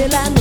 till I know.